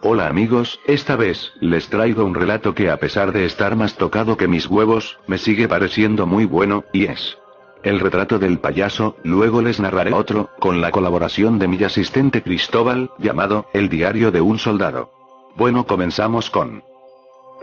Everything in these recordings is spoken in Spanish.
Hola amigos, esta vez, les traigo un relato que a pesar de estar más tocado que mis huevos, me sigue pareciendo muy bueno, y es el retrato del payaso, luego les narraré otro, con la colaboración de mi asistente Cristóbal, llamado, El diario de un soldado. Bueno comenzamos con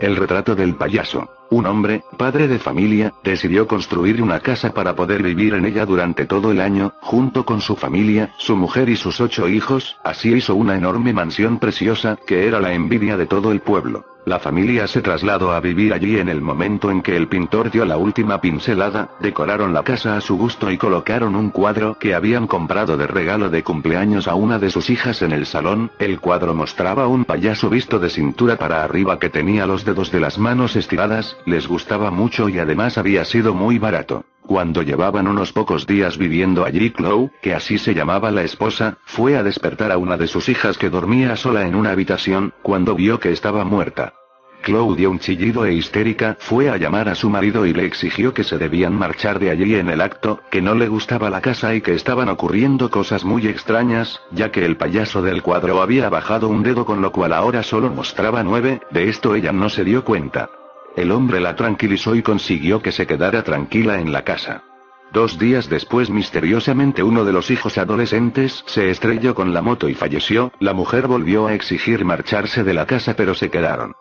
el retrato del payaso. Un hombre, padre de familia, decidió construir una casa para poder vivir en ella durante todo el año, junto con su familia, su mujer y sus ocho hijos, así hizo una enorme mansión preciosa, que era la envidia de todo el pueblo. La familia se trasladó a vivir allí en el momento en que el pintor dio la última pincelada, decoraron la casa a su gusto y colocaron un cuadro que habían comprado de regalo de cumpleaños a una de sus hijas en el salón, el cuadro mostraba un payaso visto de cintura para arriba que tenía los dedos de las manos estiradas, les gustaba mucho y además había sido muy barato. Cuando llevaban unos pocos días viviendo allí, Chloe, que así se llamaba la esposa, fue a despertar a una de sus hijas que dormía sola en una habitación, cuando vio que estaba muerta. Chloe dio un chillido e histérica, fue a llamar a su marido y le exigió que se debían marchar de allí en el acto, que no le gustaba la casa y que estaban ocurriendo cosas muy extrañas, ya que el payaso del cuadro había bajado un dedo con lo cual ahora solo mostraba nueve, de esto ella no se dio cuenta. El hombre la tranquilizó y consiguió que se quedara tranquila en la casa. Dos días después misteriosamente uno de los hijos adolescentes se estrelló con la moto y falleció, la mujer volvió a exigir marcharse de la casa pero se quedaron.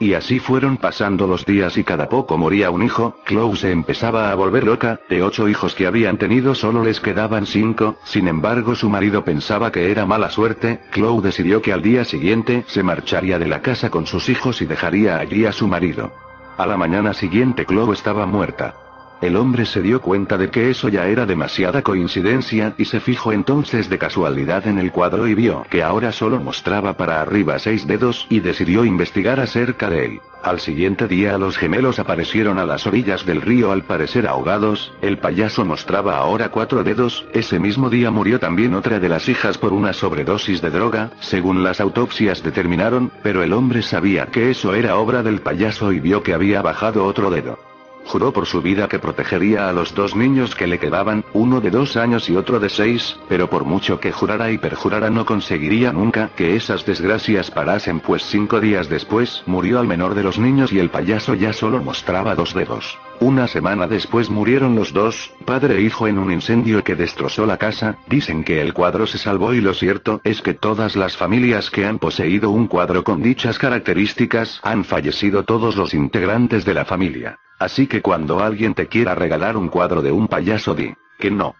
Y así fueron pasando los días y cada poco moría un hijo, Chloe se empezaba a volver loca, de ocho hijos que habían tenido solo les quedaban cinco, sin embargo su marido pensaba que era mala suerte, Chloe decidió que al día siguiente se marcharía de la casa con sus hijos y dejaría allí a su marido. A la mañana siguiente Chloe estaba muerta. El hombre se dio cuenta de que eso ya era demasiada coincidencia y se fijó entonces de casualidad en el cuadro y vio que ahora solo mostraba para arriba seis dedos y decidió investigar acerca de él. Al siguiente día los gemelos aparecieron a las orillas del río al parecer ahogados, el payaso mostraba ahora cuatro dedos, ese mismo día murió también otra de las hijas por una sobredosis de droga, según las autopsias determinaron, pero el hombre sabía que eso era obra del payaso y vio que había bajado otro dedo. Juró por su vida que protegería a los dos niños que le quedaban, uno de dos años y otro de seis, pero por mucho que jurara y perjurara no conseguiría nunca que esas desgracias parasen pues cinco días después murió al menor de los niños y el payaso ya solo mostraba dos dedos. Una semana después murieron los dos, padre e hijo en un incendio que destrozó la casa, dicen que el cuadro se salvó y lo cierto es que todas las familias que han poseído un cuadro con dichas características han fallecido todos los integrantes de la familia. Así que cuando alguien te quiera regalar un cuadro de un payaso di, que no.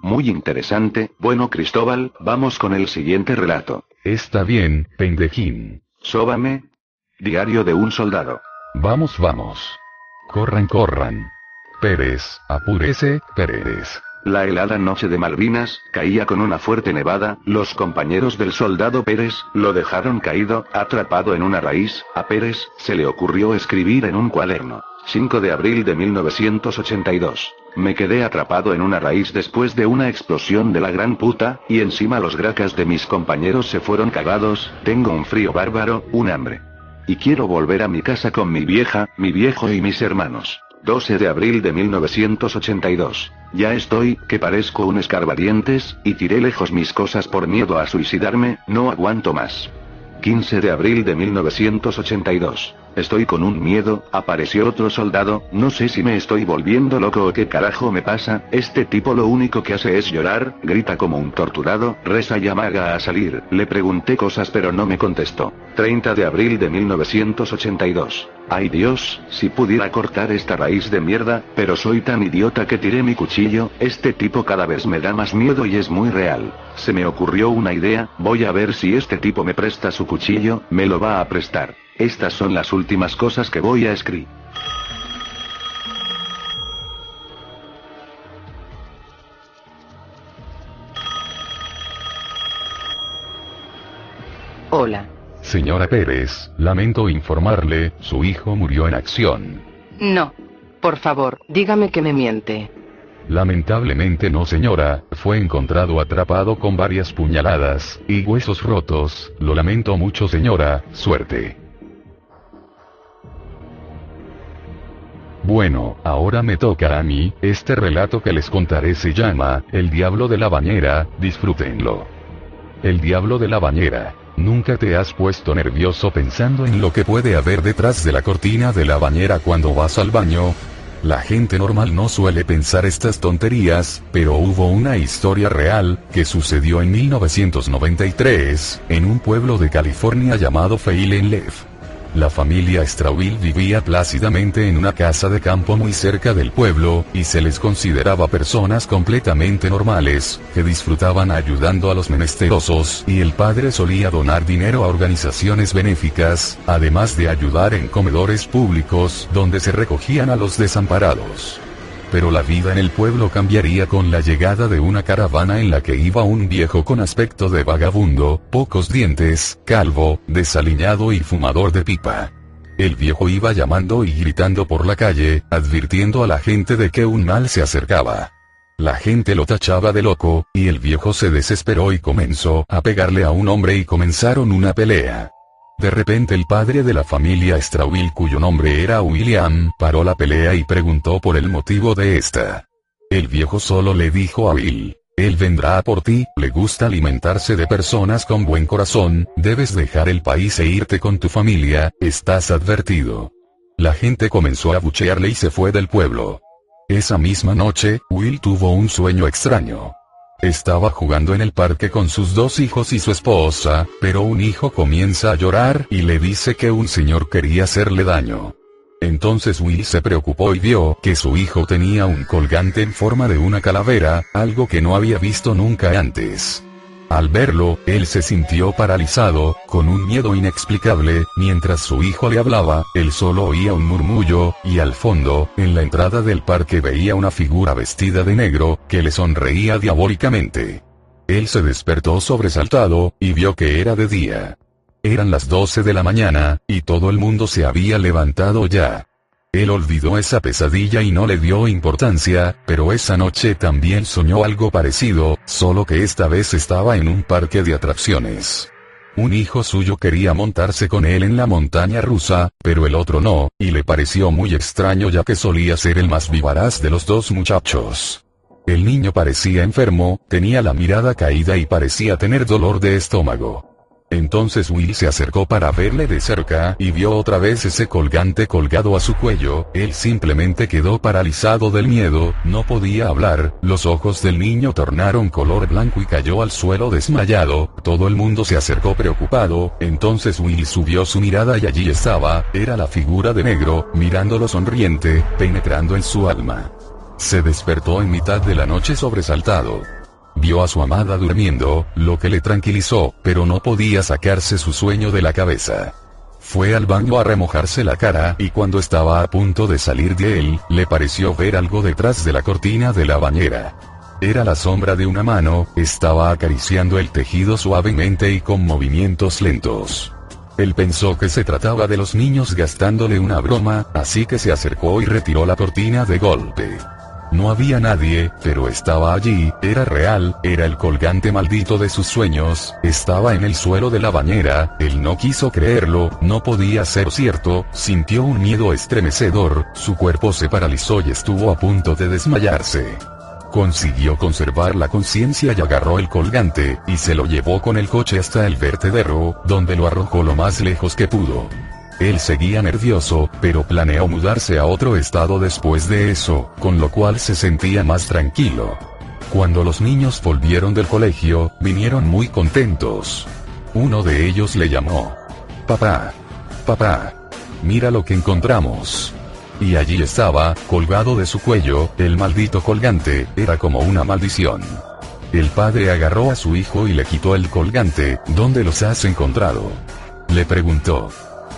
Muy interesante, bueno Cristóbal, vamos con el siguiente relato. Está bien, pendejín. Sóbame. Diario de un soldado. Vamos, vamos. Corran, corran. Pérez, apúrese, Pérez. La helada noche de Malvinas, caía con una fuerte nevada, los compañeros del soldado Pérez, lo dejaron caído, atrapado en una raíz, a Pérez, se le ocurrió escribir en un cuaderno. 5 de abril de 1982. Me quedé atrapado en una raíz después de una explosión de la gran puta, y encima los gracas de mis compañeros se fueron cagados, tengo un frío bárbaro, un hambre. Y quiero volver a mi casa con mi vieja, mi viejo y mis hermanos. 12 de abril de 1982. Ya estoy, que parezco un escarbadientes, y tiré lejos mis cosas por miedo a suicidarme, no aguanto más. 15 de abril de 1982. Estoy con un miedo, apareció otro soldado, no sé si me estoy volviendo loco o qué carajo me pasa, este tipo lo único que hace es llorar, grita como un torturado, reza y amaga a salir, le pregunté cosas pero no me contestó. 30 de abril de 1982. Ay Dios, si pudiera cortar esta raíz de mierda, pero soy tan idiota que tiré mi cuchillo, este tipo cada vez me da más miedo y es muy real. Se me ocurrió una idea, voy a ver si este tipo me presta su cuchillo, me lo va a prestar. Estas son las últimas cosas que voy a escribir. Hola. Señora Pérez, lamento informarle, su hijo murió en acción. No. Por favor, dígame que me miente. Lamentablemente no señora, fue encontrado atrapado con varias puñaladas, y huesos rotos, lo lamento mucho señora, suerte. Bueno, ahora me toca a mí, este relato que les contaré se llama, El Diablo de la Bañera, disfrútenlo. El Diablo de la Bañera. ¿Nunca te has puesto nervioso pensando en lo que puede haber detrás de la cortina de la bañera cuando vas al baño? La gente normal no suele pensar estas tonterías, pero hubo una historia real, que sucedió en 1993, en un pueblo de California llamado Leaf. La familia Straubel vivía plácidamente en una casa de campo muy cerca del pueblo, y se les consideraba personas completamente normales, que disfrutaban ayudando a los menesterosos, y el padre solía donar dinero a organizaciones benéficas, además de ayudar en comedores públicos donde se recogían a los desamparados pero la vida en el pueblo cambiaría con la llegada de una caravana en la que iba un viejo con aspecto de vagabundo, pocos dientes, calvo, desaliñado y fumador de pipa. El viejo iba llamando y gritando por la calle, advirtiendo a la gente de que un mal se acercaba. La gente lo tachaba de loco, y el viejo se desesperó y comenzó a pegarle a un hombre y comenzaron una pelea. De repente el padre de la familia Straubel cuyo nombre era William, paró la pelea y preguntó por el motivo de esta. El viejo solo le dijo a Bill, él vendrá por ti, le gusta alimentarse de personas con buen corazón, debes dejar el país e irte con tu familia, estás advertido. La gente comenzó a buchearle y se fue del pueblo. Esa misma noche, Will tuvo un sueño extraño. Estaba jugando en el parque con sus dos hijos y su esposa, pero un hijo comienza a llorar y le dice que un señor quería hacerle daño. Entonces Will se preocupó y vio que su hijo tenía un colgante en forma de una calavera, algo que no había visto nunca antes. Al verlo, él se sintió paralizado, con un miedo inexplicable, mientras su hijo le hablaba, él solo oía un murmullo, y al fondo, en la entrada del parque veía una figura vestida de negro, que le sonreía diabólicamente. Él se despertó sobresaltado, y vio que era de día. Eran las 12 de la mañana, y todo el mundo se había levantado ya. Él olvidó esa pesadilla y no le dio importancia, pero esa noche también soñó algo parecido, solo que esta vez estaba en un parque de atracciones. Un hijo suyo quería montarse con él en la montaña rusa, pero el otro no, y le pareció muy extraño ya que solía ser el más vivaraz de los dos muchachos. El niño parecía enfermo, tenía la mirada caída y parecía tener dolor de estómago. Entonces Will se acercó para verle de cerca y vio otra vez ese colgante colgado a su cuello, él simplemente quedó paralizado del miedo, no podía hablar, los ojos del niño tornaron color blanco y cayó al suelo desmayado, todo el mundo se acercó preocupado, entonces Will subió su mirada y allí estaba, era la figura de negro, mirándolo sonriente, penetrando en su alma. Se despertó en mitad de la noche sobresaltado. Vio a su amada durmiendo, lo que le tranquilizó, pero no podía sacarse su sueño de la cabeza. Fue al baño a remojarse la cara y cuando estaba a punto de salir de él, le pareció ver algo detrás de la cortina de la bañera. Era la sombra de una mano, estaba acariciando el tejido suavemente y con movimientos lentos. Él pensó que se trataba de los niños gastándole una broma, así que se acercó y retiró la cortina de golpe. No había nadie, pero estaba allí, era real, era el colgante maldito de sus sueños, estaba en el suelo de la bañera, él no quiso creerlo, no podía ser cierto, sintió un miedo estremecedor, su cuerpo se paralizó y estuvo a punto de desmayarse. Consiguió conservar la conciencia y agarró el colgante, y se lo llevó con el coche hasta el vertedero, donde lo arrojó lo más lejos que pudo. Él seguía nervioso, pero planeó mudarse a otro estado después de eso, con lo cual se sentía más tranquilo. Cuando los niños volvieron del colegio, vinieron muy contentos. Uno de ellos le llamó. Papá. Papá. Mira lo que encontramos. Y allí estaba, colgado de su cuello, el maldito colgante, era como una maldición. El padre agarró a su hijo y le quitó el colgante, ¿dónde los has encontrado? Le preguntó.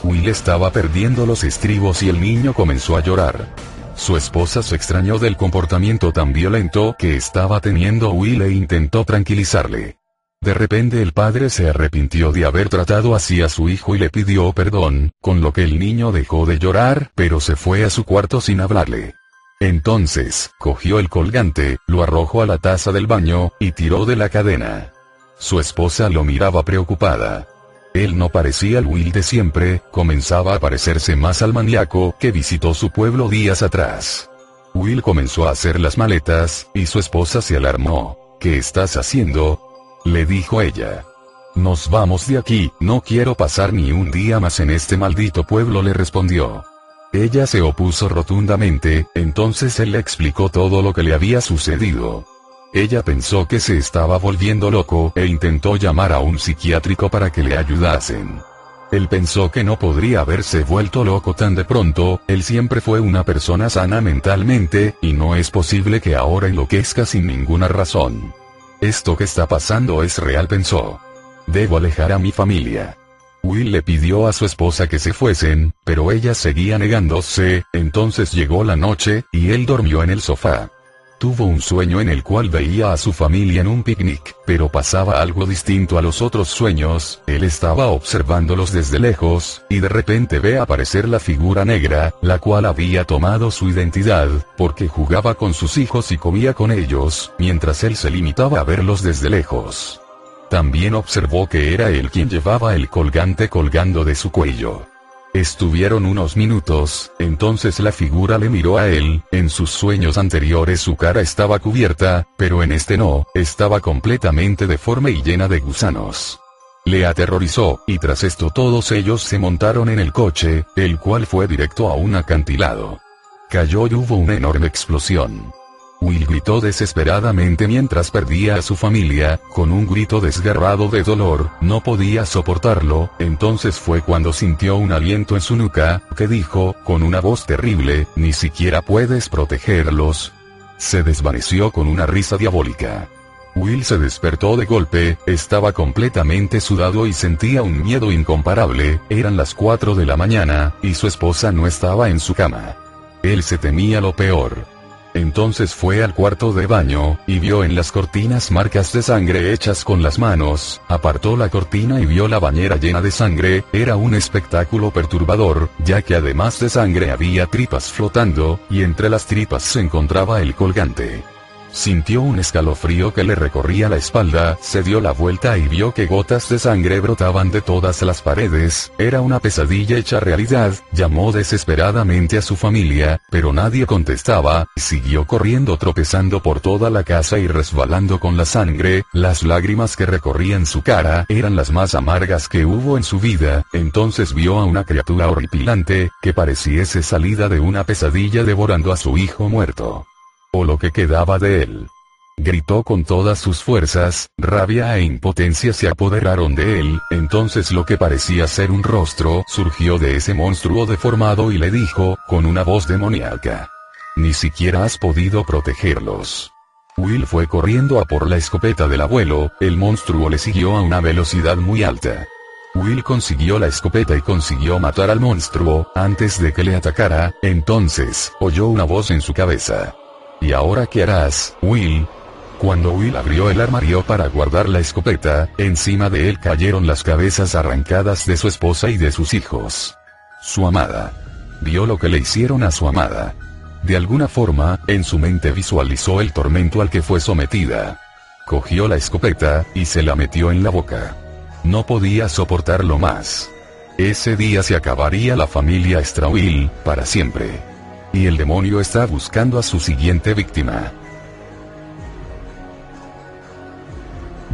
Will estaba perdiendo los estribos y el niño comenzó a llorar. Su esposa se extrañó del comportamiento tan violento que estaba teniendo Will e intentó tranquilizarle. De repente el padre se arrepintió de haber tratado así a su hijo y le pidió perdón, con lo que el niño dejó de llorar, pero se fue a su cuarto sin hablarle. Entonces, cogió el colgante, lo arrojó a la taza del baño, y tiró de la cadena. Su esposa lo miraba preocupada. Él no parecía el Will de siempre, comenzaba a parecerse más al maníaco que visitó su pueblo días atrás. Will comenzó a hacer las maletas, y su esposa se alarmó. ¿Qué estás haciendo? Le dijo ella. Nos vamos de aquí, no quiero pasar ni un día más en este maldito pueblo, le respondió. Ella se opuso rotundamente, entonces él le explicó todo lo que le había sucedido. Ella pensó que se estaba volviendo loco e intentó llamar a un psiquiátrico para que le ayudasen. Él pensó que no podría haberse vuelto loco tan de pronto, él siempre fue una persona sana mentalmente, y no es posible que ahora enloquezca sin ninguna razón. Esto que está pasando es real pensó. Debo alejar a mi familia. Will le pidió a su esposa que se fuesen, pero ella seguía negándose, entonces llegó la noche, y él durmió en el sofá. Tuvo un sueño en el cual veía a su familia en un picnic, pero pasaba algo distinto a los otros sueños, él estaba observándolos desde lejos, y de repente ve aparecer la figura negra, la cual había tomado su identidad, porque jugaba con sus hijos y comía con ellos, mientras él se limitaba a verlos desde lejos. También observó que era él quien llevaba el colgante colgando de su cuello. Estuvieron unos minutos, entonces la figura le miró a él, en sus sueños anteriores su cara estaba cubierta, pero en este no, estaba completamente deforme y llena de gusanos. Le aterrorizó, y tras esto todos ellos se montaron en el coche, el cual fue directo a un acantilado. Cayó y hubo una enorme explosión. Will gritó desesperadamente mientras perdía a su familia, con un grito desgarrado de dolor, no podía soportarlo, entonces fue cuando sintió un aliento en su nuca, que dijo, con una voz terrible, ni siquiera puedes protegerlos. Se desvaneció con una risa diabólica. Will se despertó de golpe, estaba completamente sudado y sentía un miedo incomparable, eran las 4 de la mañana, y su esposa no estaba en su cama. Él se temía lo peor. Entonces fue al cuarto de baño, y vio en las cortinas marcas de sangre hechas con las manos, apartó la cortina y vio la bañera llena de sangre, era un espectáculo perturbador, ya que además de sangre había tripas flotando, y entre las tripas se encontraba el colgante. Sintió un escalofrío que le recorría la espalda, se dio la vuelta y vio que gotas de sangre brotaban de todas las paredes, era una pesadilla hecha realidad, llamó desesperadamente a su familia, pero nadie contestaba, siguió corriendo tropezando por toda la casa y resbalando con la sangre, las lágrimas que recorrían su cara eran las más amargas que hubo en su vida, entonces vio a una criatura horripilante, que pareciese salida de una pesadilla devorando a su hijo muerto o lo que quedaba de él. Gritó con todas sus fuerzas, rabia e impotencia se apoderaron de él, entonces lo que parecía ser un rostro surgió de ese monstruo deformado y le dijo, con una voz demoníaca. Ni siquiera has podido protegerlos. Will fue corriendo a por la escopeta del abuelo, el monstruo le siguió a una velocidad muy alta. Will consiguió la escopeta y consiguió matar al monstruo, antes de que le atacara, entonces, oyó una voz en su cabeza. ¿Y ahora qué harás, Will? Cuando Will abrió el armario para guardar la escopeta, encima de él cayeron las cabezas arrancadas de su esposa y de sus hijos. Su amada. Vio lo que le hicieron a su amada. De alguna forma, en su mente visualizó el tormento al que fue sometida. Cogió la escopeta, y se la metió en la boca. No podía soportarlo más. Ese día se acabaría la familia Strawill, para siempre. Y el demonio está buscando a su siguiente víctima.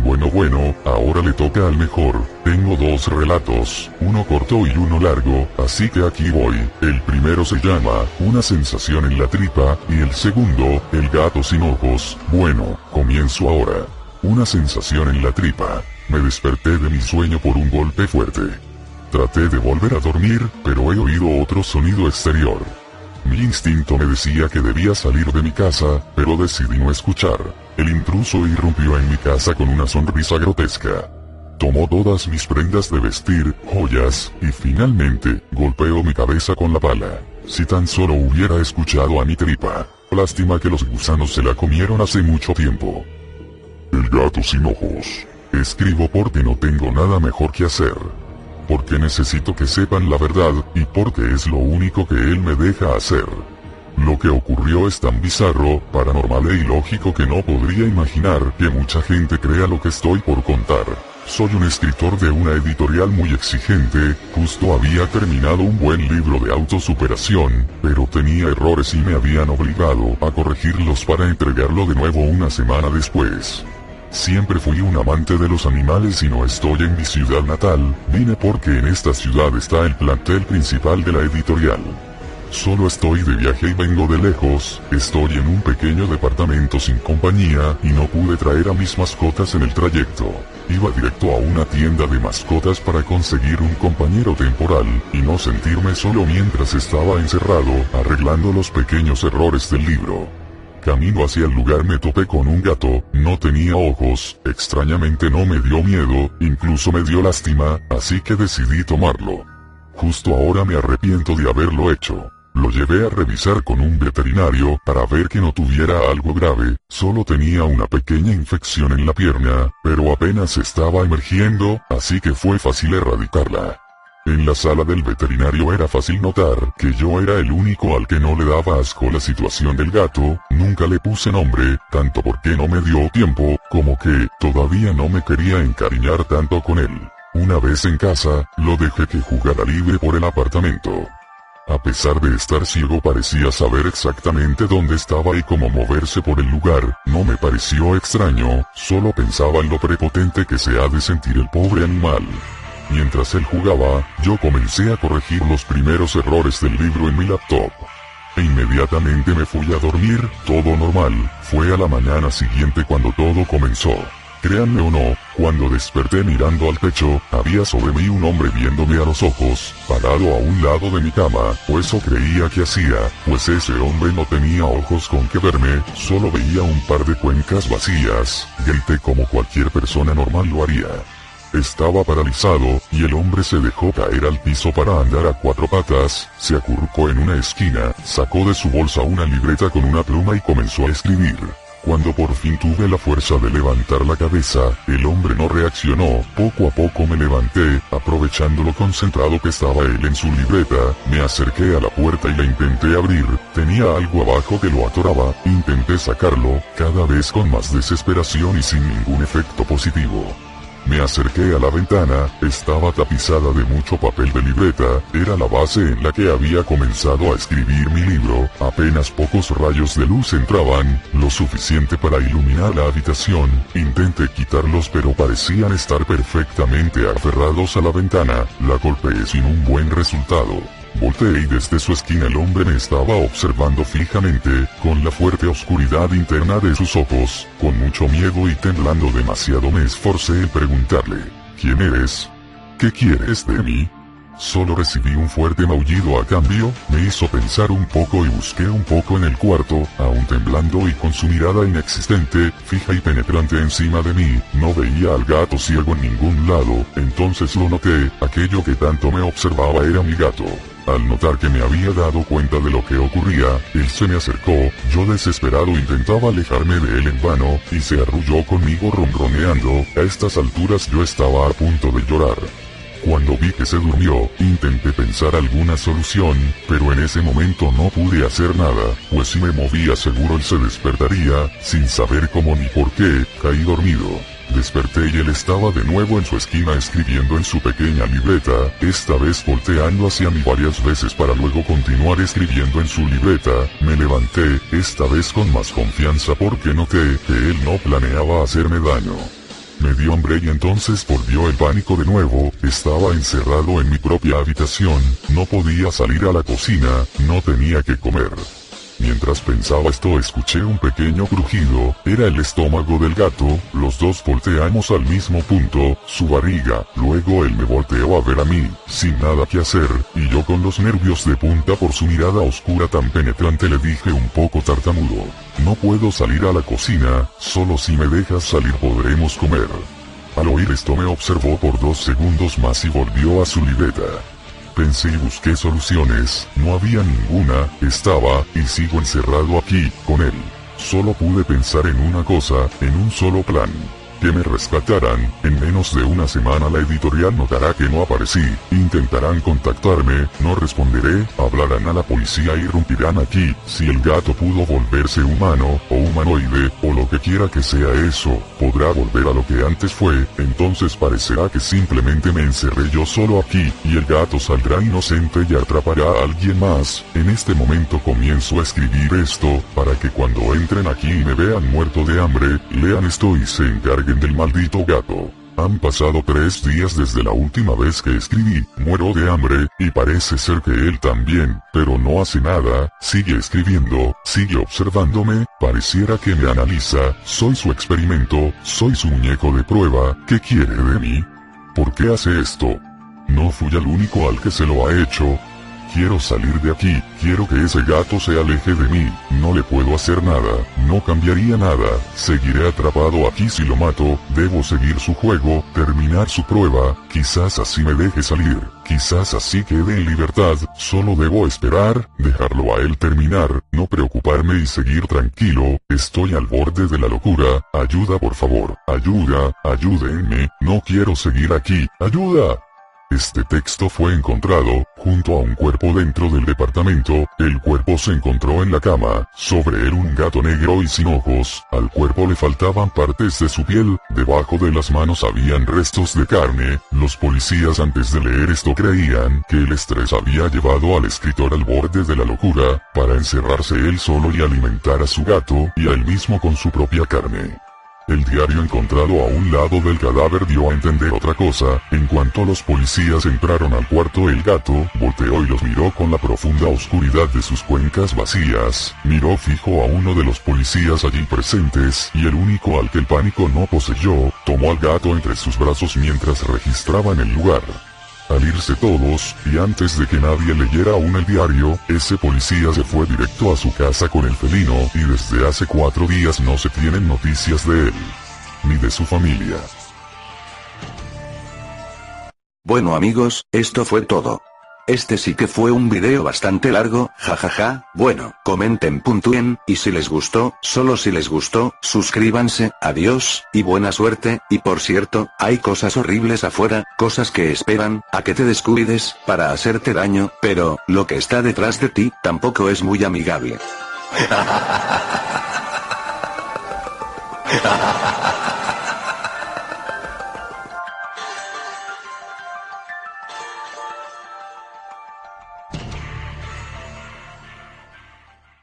Bueno bueno, ahora le toca al mejor. Tengo dos relatos, uno corto y uno largo, así que aquí voy. El primero se llama, Una sensación en la tripa, y el segundo, El gato sin ojos. Bueno, comienzo ahora. Una sensación en la tripa. Me desperté de mi sueño por un golpe fuerte. Traté de volver a dormir, pero he oído otro sonido exterior. Mi instinto me decía que debía salir de mi casa, pero decidí no escuchar. El intruso irrumpió en mi casa con una sonrisa grotesca. Tomó todas mis prendas de vestir, joyas, y finalmente, golpeó mi cabeza con la pala. Si tan solo hubiera escuchado a mi tripa. Lástima que los gusanos se la comieron hace mucho tiempo. El gato sin ojos. Escribo porque no tengo nada mejor que hacer porque necesito que sepan la verdad, y porque es lo único que él me deja hacer. Lo que ocurrió es tan bizarro, paranormal e ilógico que no podría imaginar que mucha gente crea lo que estoy por contar. Soy un escritor de una editorial muy exigente, justo había terminado un buen libro de autosuperación, pero tenía errores y me habían obligado a corregirlos para entregarlo de nuevo una semana después. Siempre fui un amante de los animales y no estoy en mi ciudad natal, vine porque en esta ciudad está el plantel principal de la editorial. Solo estoy de viaje y vengo de lejos, estoy en un pequeño departamento sin compañía y no pude traer a mis mascotas en el trayecto. Iba directo a una tienda de mascotas para conseguir un compañero temporal y no sentirme solo mientras estaba encerrado arreglando los pequeños errores del libro. Camino hacia el lugar me topé con un gato, no tenía ojos, extrañamente no me dio miedo, incluso me dio lástima, así que decidí tomarlo. Justo ahora me arrepiento de haberlo hecho. Lo llevé a revisar con un veterinario para ver que no tuviera algo grave, solo tenía una pequeña infección en la pierna, pero apenas estaba emergiendo, así que fue fácil erradicarla. En la sala del veterinario era fácil notar que yo era el único al que no le daba asco la situación del gato, nunca le puse nombre, tanto porque no me dio tiempo, como que todavía no me quería encariñar tanto con él. Una vez en casa, lo dejé que jugara libre por el apartamento. A pesar de estar ciego parecía saber exactamente dónde estaba y cómo moverse por el lugar, no me pareció extraño, solo pensaba en lo prepotente que se ha de sentir el pobre animal. Mientras él jugaba, yo comencé a corregir los primeros errores del libro en mi laptop. E inmediatamente me fui a dormir, todo normal, fue a la mañana siguiente cuando todo comenzó. Créanme o no, cuando desperté mirando al techo, había sobre mí un hombre viéndome a los ojos, parado a un lado de mi cama, o eso creía que hacía, pues ese hombre no tenía ojos con que verme, solo veía un par de cuencas vacías, grité como cualquier persona normal lo haría. Estaba paralizado, y el hombre se dejó caer al piso para andar a cuatro patas, se acurrucó en una esquina, sacó de su bolsa una libreta con una pluma y comenzó a escribir. Cuando por fin tuve la fuerza de levantar la cabeza, el hombre no reaccionó, poco a poco me levanté, aprovechando lo concentrado que estaba él en su libreta, me acerqué a la puerta y la intenté abrir, tenía algo abajo que lo atoraba, intenté sacarlo, cada vez con más desesperación y sin ningún efecto positivo. Me acerqué a la ventana, estaba tapizada de mucho papel de libreta, era la base en la que había comenzado a escribir mi libro, apenas pocos rayos de luz entraban, lo suficiente para iluminar la habitación, intenté quitarlos pero parecían estar perfectamente aferrados a la ventana, la golpeé sin un buen resultado. Volteé y desde su esquina el hombre me estaba observando fijamente, con la fuerte oscuridad interna de sus ojos, con mucho miedo y temblando demasiado me esforcé en preguntarle, ¿quién eres? ¿Qué quieres de mí? Solo recibí un fuerte maullido a cambio, me hizo pensar un poco y busqué un poco en el cuarto, aún temblando y con su mirada inexistente, fija y penetrante encima de mí, no veía al gato ciego en ningún lado, entonces lo noté, aquello que tanto me observaba era mi gato. Al notar que me había dado cuenta de lo que ocurría, él se me acercó, yo desesperado intentaba alejarme de él en vano, y se arrulló conmigo ronroneando, a estas alturas yo estaba a punto de llorar. Cuando vi que se durmió, intenté pensar alguna solución, pero en ese momento no pude hacer nada, pues si me movía seguro él se despertaría, sin saber cómo ni por qué, caí dormido. Desperté y él estaba de nuevo en su esquina escribiendo en su pequeña libreta, esta vez volteando hacia mí varias veces para luego continuar escribiendo en su libreta, me levanté, esta vez con más confianza porque noté que él no planeaba hacerme daño. Me dio hambre y entonces volvió el pánico de nuevo, estaba encerrado en mi propia habitación, no podía salir a la cocina, no tenía que comer. Mientras pensaba esto escuché un pequeño crujido, era el estómago del gato, los dos volteamos al mismo punto, su barriga, luego él me volteó a ver a mí, sin nada que hacer, y yo con los nervios de punta por su mirada oscura tan penetrante le dije un poco tartamudo, no puedo salir a la cocina, solo si me dejas salir podremos comer. Al oír esto me observó por dos segundos más y volvió a su libreta. Pensé y busqué soluciones, no había ninguna, estaba, y sigo encerrado aquí, con él. Solo pude pensar en una cosa, en un solo plan. que me rescataran, en menos de una semana la editorial notará que no aparecí, intentarán contactarme, no responderé, hablarán a la policía y irrumpirán aquí, si el gato pudo volverse humano, o humanoide, o lo que quiera que sea eso, podrá volver a lo que antes fue, entonces parecerá que simplemente me encerré yo solo aquí, y el gato saldrá inocente y atrapará a alguien más, en este momento comienzo a escribir esto, para que cuando entren aquí y me vean muerto de hambre, lean esto y se encarguen del maldito gato. Han pasado tres días desde la última vez que escribí, muero de hambre, y parece ser que él también, pero no hace nada, sigue escribiendo, sigue observándome, pareciera que me analiza, soy su experimento, soy su muñeco de prueba, ¿qué quiere de mí? ¿Por qué hace esto? No fui el único al que se lo ha hecho, Quiero salir de aquí, quiero que ese gato se aleje de mí, no le puedo hacer nada, no cambiaría nada, seguiré atrapado aquí. Si lo mato, debo seguir su juego, terminar su prueba, quizás así me deje salir, quizás así quede en libertad, solo debo esperar, dejarlo a él terminar, no preocuparme y seguir tranquilo, estoy al borde de la locura, ayuda por favor, ayuda, ayúdenme, no quiero seguir aquí, ayuda. Este texto fue encontrado, junto a un cuerpo dentro del departamento, el cuerpo se encontró en la cama, sobre él un gato negro y sin ojos, al cuerpo le faltaban partes de su piel, debajo de las manos habían restos de carne, los policías antes de leer esto creían que el estrés había llevado al escritor al borde de la locura, para encerrarse él solo y alimentar a su gato, y a él mismo con su propia carne. El diario encontrado a un lado del cadáver dio a entender otra cosa, en cuanto los policías entraron al cuarto el gato, volteó y los miró con la profunda oscuridad de sus cuencas vacías, miró fijo a uno de los policías allí presentes, y el único al que el pánico no poseyó, tomó al gato entre sus brazos mientras registraban el lugar al irse todos, y antes de que nadie leyera aún el diario, ese policía se fue directo a su casa con el felino y desde hace cuatro días no se tienen noticias de él. Ni de su familia. Bueno amigos, esto fue todo. Este sí que fue un video bastante largo, jajaja, bueno, comenten, puntúen, y si les gustó, solo si les gustó, suscríbanse, adiós, y buena suerte, y por cierto, hay cosas horribles afuera, cosas que esperan, a que te descuides, para hacerte daño, pero, lo que está detrás de ti, tampoco es muy amigable.